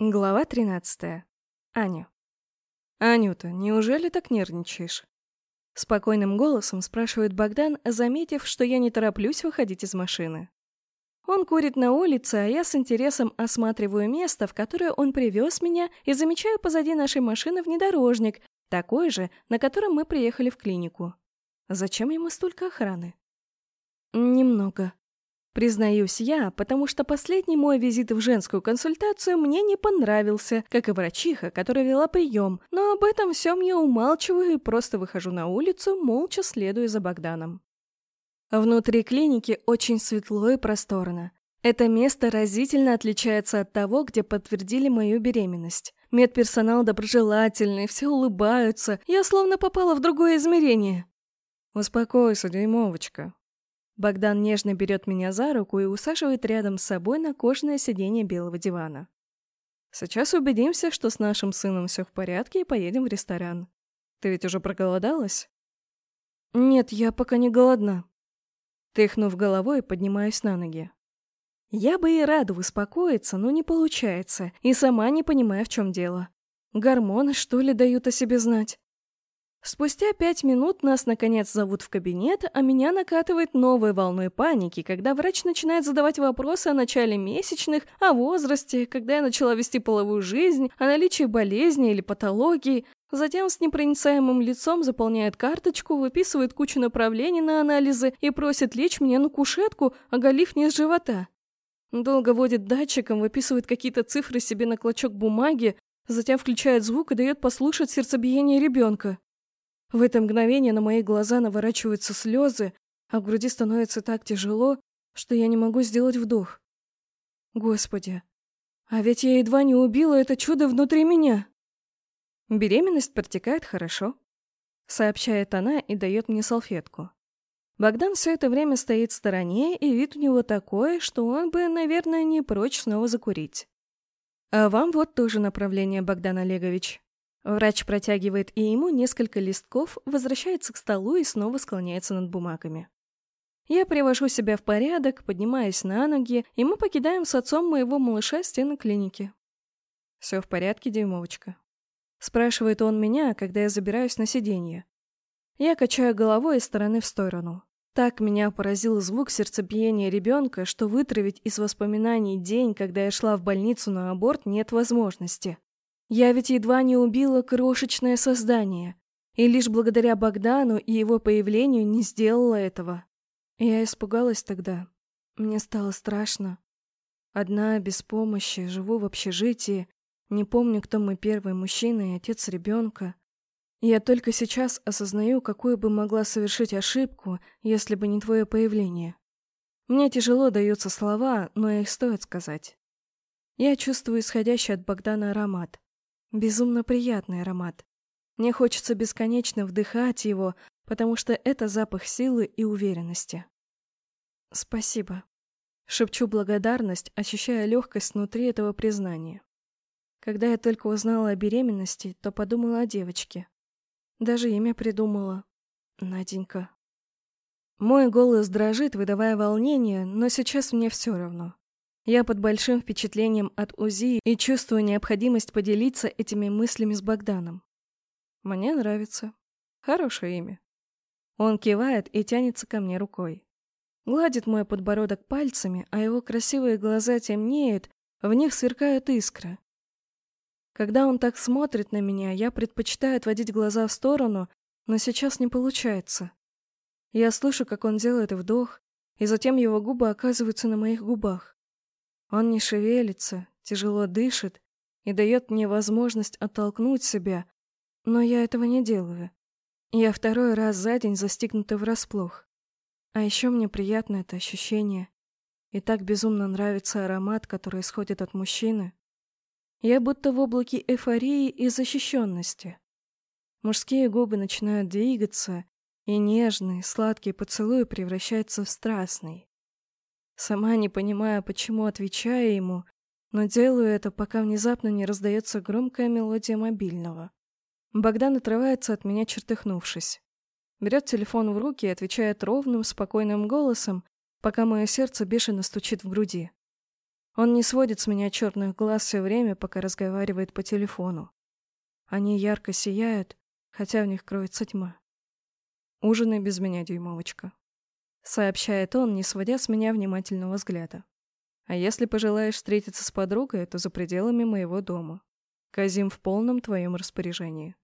Глава 13. Аня. «Анюта, неужели так нервничаешь?» Спокойным голосом спрашивает Богдан, заметив, что я не тороплюсь выходить из машины. Он курит на улице, а я с интересом осматриваю место, в которое он привез меня, и замечаю позади нашей машины внедорожник, такой же, на котором мы приехали в клинику. Зачем ему столько охраны? Немного. Признаюсь я, потому что последний мой визит в женскую консультацию мне не понравился, как и врачиха, которая вела прием, но об этом всем я умалчиваю и просто выхожу на улицу, молча следуя за Богданом. Внутри клиники очень светло и просторно. Это место разительно отличается от того, где подтвердили мою беременность. Медперсонал доброжелательный, все улыбаются, я словно попала в другое измерение. «Успокойся, дюймовочка», Богдан нежно берет меня за руку и усаживает рядом с собой на кожаное сиденье белого дивана. Сейчас убедимся, что с нашим сыном все в порядке и поедем в ресторан. Ты ведь уже проголодалась? Нет, я пока не голодна. Тряхнув головой, поднимаюсь на ноги. Я бы и рада успокоиться, но не получается, и сама не понимаю, в чем дело. Гормоны, что ли, дают о себе знать? Спустя пять минут нас, наконец, зовут в кабинет, а меня накатывает новой волной паники, когда врач начинает задавать вопросы о начале месячных, о возрасте, когда я начала вести половую жизнь, о наличии болезни или патологии. Затем с непроницаемым лицом заполняет карточку, выписывает кучу направлений на анализы и просит лечь мне на кушетку, оголив низ живота. Долго водит датчиком, выписывает какие-то цифры себе на клочок бумаги, затем включает звук и дает послушать сердцебиение ребенка. В это мгновение на мои глаза наворачиваются слезы, а в груди становится так тяжело, что я не могу сделать вдох. Господи, а ведь я едва не убила это чудо внутри меня. Беременность протекает хорошо, сообщает она и дает мне салфетку. Богдан все это время стоит в стороне, и вид у него такой, что он бы, наверное, не прочь снова закурить. А вам вот тоже направление, Богдан Олегович. Врач протягивает и ему несколько листков, возвращается к столу и снова склоняется над бумагами. Я привожу себя в порядок, поднимаюсь на ноги, и мы покидаем с отцом моего малыша стены клиники. «Все в порядке, дюймовочка?» Спрашивает он меня, когда я забираюсь на сиденье. Я качаю головой из стороны в сторону. Так меня поразил звук сердцебиения ребенка, что вытравить из воспоминаний день, когда я шла в больницу на аборт, нет возможности. Я ведь едва не убила крошечное создание, и лишь благодаря Богдану и его появлению не сделала этого. Я испугалась тогда. Мне стало страшно. Одна, без помощи, живу в общежитии, не помню, кто мой первый мужчина и отец ребенка. Я только сейчас осознаю, какую бы могла совершить ошибку, если бы не твое появление. Мне тяжело даются слова, но их стоит сказать. Я чувствую исходящий от Богдана аромат. Безумно приятный аромат. Мне хочется бесконечно вдыхать его, потому что это запах силы и уверенности. Спасибо. Шепчу благодарность, ощущая легкость внутри этого признания. Когда я только узнала о беременности, то подумала о девочке. Даже имя придумала. Наденька. Мой голос дрожит, выдавая волнение, но сейчас мне все равно. Я под большим впечатлением от УЗИ и чувствую необходимость поделиться этими мыслями с Богданом. Мне нравится. Хорошее имя. Он кивает и тянется ко мне рукой. Гладит мой подбородок пальцами, а его красивые глаза темнеют, в них сверкают искры. Когда он так смотрит на меня, я предпочитаю отводить глаза в сторону, но сейчас не получается. Я слышу, как он делает вдох, и затем его губы оказываются на моих губах. Он не шевелится, тяжело дышит и дает мне возможность оттолкнуть себя, но я этого не делаю. Я второй раз за день застигнута врасплох. А еще мне приятно это ощущение. И так безумно нравится аромат, который исходит от мужчины. Я будто в облаке эйфории и защищенности. Мужские губы начинают двигаться, и нежный, сладкий поцелуй превращается в страстный. Сама не понимая, почему отвечаю ему, но делаю это, пока внезапно не раздается громкая мелодия мобильного. Богдан отрывается от меня, чертыхнувшись. Берет телефон в руки и отвечает ровным, спокойным голосом, пока мое сердце бешено стучит в груди. Он не сводит с меня черных глаз все время, пока разговаривает по телефону. Они ярко сияют, хотя в них кроется тьма. «Ужинай без меня, дюймовочка», — сообщает он, не сводя с меня внимательного взгляда. «А если пожелаешь встретиться с подругой, то за пределами моего дома. Казим в полном твоем распоряжении».